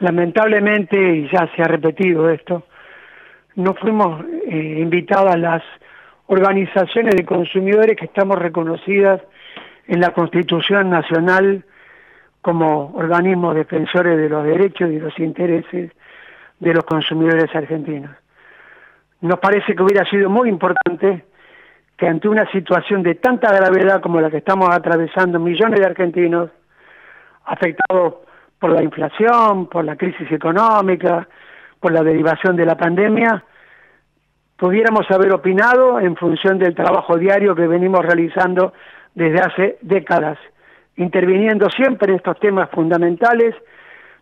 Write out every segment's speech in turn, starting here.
lamentablemente, y ya se ha repetido esto, no fuimos eh, invitadas las organizaciones de consumidores que estamos reconocidas en la Constitución Nacional como organismos defensores de los derechos y los intereses de los consumidores argentinos. Nos parece que hubiera sido muy importante que ante una situación de tanta gravedad como la que estamos atravesando millones de argentinos, afectados por la inflación, por la crisis económica, por la derivación de la pandemia, pudiéramos haber opinado en función del trabajo diario que venimos realizando desde hace décadas, interviniendo siempre en estos temas fundamentales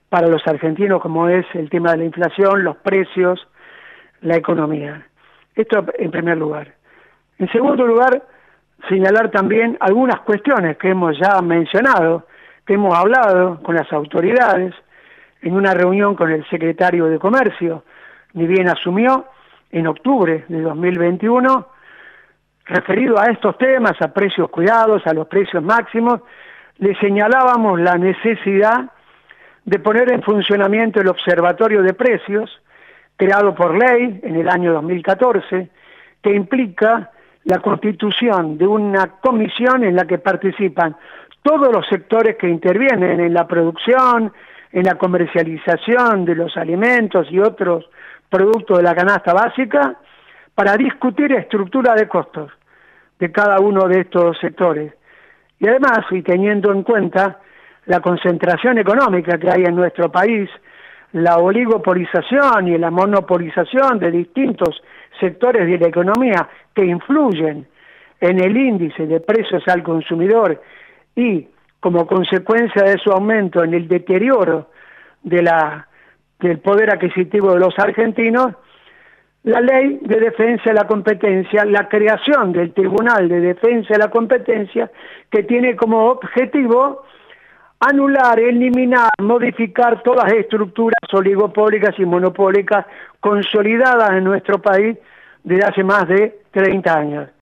para los argentinos como es el tema de la inflación, los precios, la economía. Esto en primer lugar. En segundo lugar, señalar también algunas cuestiones que hemos ya mencionado, que hemos hablado con las autoridades en una reunión con el secretario de Comercio, ni bien asumió en octubre de 2021, referido a estos temas, a precios cuidados, a los precios máximos, le señalábamos la necesidad de poner en funcionamiento el Observatorio de Precios, creado por ley en el año 2014, que implica la constitución de una comisión en la que participan todos los sectores que intervienen en la producción, en la comercialización de los alimentos y otros productos de la canasta básica, para discutir estructura de costos de cada uno de estos sectores. Y además, y teniendo en cuenta la concentración económica que hay en nuestro país, la oligopolización y la monopolización de distintos sectores de la economía que influyen en el índice de precios al consumidor y como consecuencia de su aumento en el deterioro de la, del poder adquisitivo de los argentinos, la ley de defensa de la competencia, la creación del Tribunal de Defensa de la Competencia, que tiene como objetivo anular, eliminar, modificar todas las estructuras oligopólicas y monopólicas consolidadas en nuestro país desde hace más de 30 años.